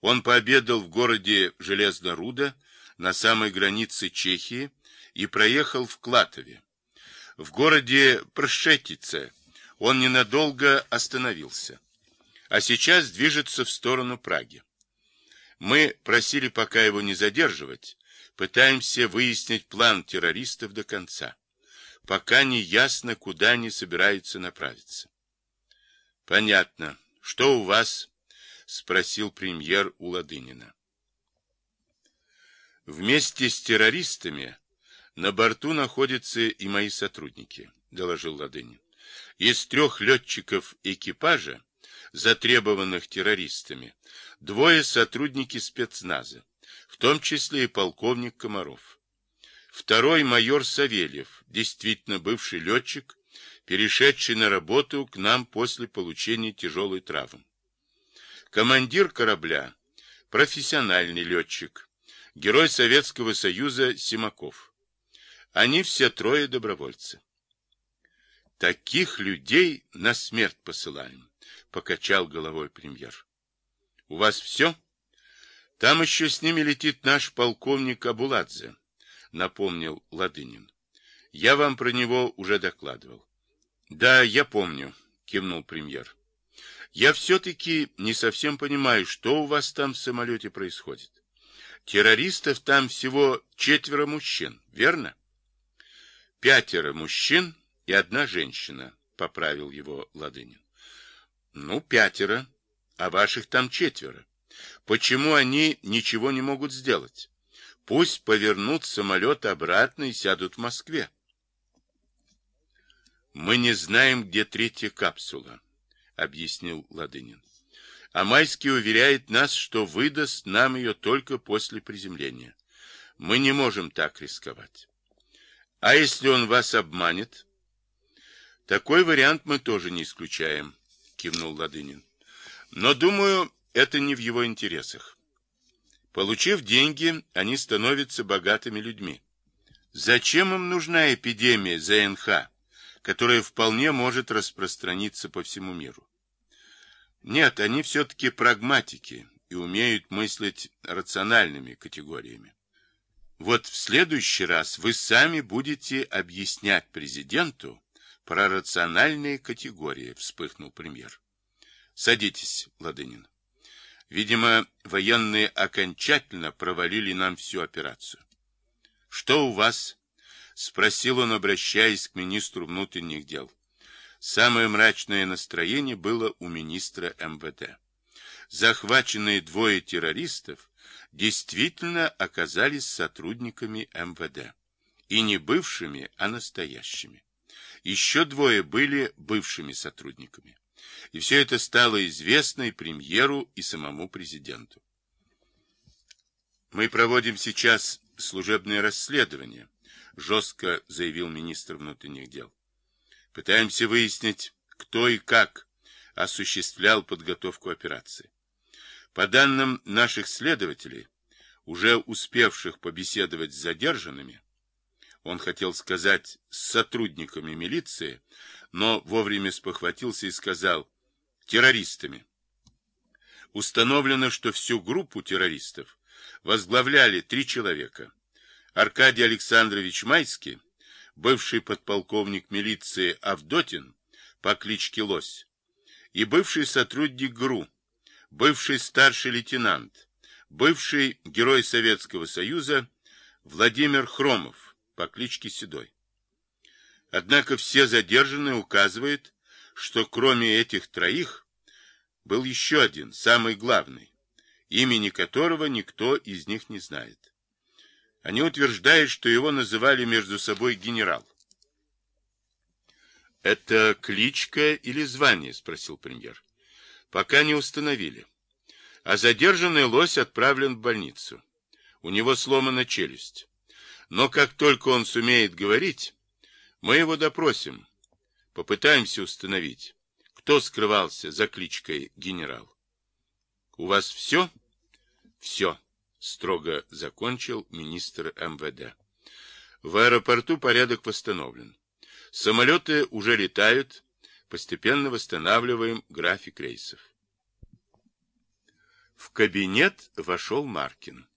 Он пообедал в городе Железноруда на самой границе Чехии и проехал в Клатове. В городе Пршетице он ненадолго остановился, а сейчас движется в сторону Праги. Мы просили пока его не задерживать, пытаемся выяснить план террористов до конца. Пока не ясно, куда они собираются направиться. Понятно. Что у вас? Спросил премьер у Ладынина. Вместе с террористами на борту находятся и мои сотрудники, доложил Ладынин. Из трех летчиков экипажа, затребованных террористами, двое сотрудники спецназа, в том числе и полковник Комаров. Второй майор Савельев, действительно бывший летчик, перешедший на работу к нам после получения тяжелой травмы. Командир корабля, профессиональный летчик, герой Советского Союза Симаков. Они все трое добровольцы. Таких людей на смерть посылаем, покачал головой премьер. У вас все? Там еще с ними летит наш полковник Абуладзе, напомнил Ладынин. Я вам про него уже докладывал. Да, я помню, кивнул премьер. Я все-таки не совсем понимаю, что у вас там в самолете происходит. Террористов там всего четверо мужчин, верно? Пятеро мужчин и одна женщина, поправил его Ладынин. Ну, пятеро, а ваших там четверо. Почему они ничего не могут сделать? Пусть повернут самолет обратно и сядут в Москве. Мы не знаем, где третья капсула, объяснил Ладынин. А Майский уверяет нас, что выдаст нам ее только после приземления. Мы не можем так рисковать. А если он вас обманет? Такой вариант мы тоже не исключаем, кивнул Ладынин. Но, думаю, это не в его интересах. Получив деньги, они становятся богатыми людьми. Зачем им нужна эпидемия ЗНХ, которая вполне может распространиться по всему миру? Нет, они все-таки прагматики и умеют мыслить рациональными категориями. Вот в следующий раз вы сами будете объяснять президенту про рациональные категории, вспыхнул премьер. Садитесь, Ладынин. Видимо, военные окончательно провалили нам всю операцию. Что у вас? Спросил он, обращаясь к министру внутренних дел. Самое мрачное настроение было у министра МВД. Захваченные двое террористов действительно оказались сотрудниками МВД. И не бывшими, а настоящими. Еще двое были бывшими сотрудниками. И все это стало известно и премьеру, и самому президенту. Мы проводим сейчас служебное расследование, жестко заявил министр внутренних дел. Пытаемся выяснить, кто и как осуществлял подготовку операции. По данным наших следователей, уже успевших побеседовать с задержанными, он хотел сказать с сотрудниками милиции, но вовремя спохватился и сказал террористами. Установлено, что всю группу террористов возглавляли три человека. Аркадий Александрович Майский, бывший подполковник милиции Авдотин по кличке Лось, и бывший сотрудник ГРУ, бывший старший лейтенант, бывший герой Советского Союза Владимир Хромов по кличке Седой. Однако все задержанные указывают, что кроме этих троих был еще один, самый главный, имени которого никто из них не знает. Они утверждают, что его называли между собой генерал. «Это кличка или звание?» – спросил премьер. «Пока не установили. А задержанный лось отправлен в больницу. У него сломана челюсть. Но как только он сумеет говорить, мы его допросим, попытаемся установить, кто скрывался за кличкой генерал. У вас все? Все, строго закончил министр МВД. В аэропорту порядок восстановлен. Самолеты уже летают, постепенно восстанавливаем график рейсов. В кабинет вошел Маркин.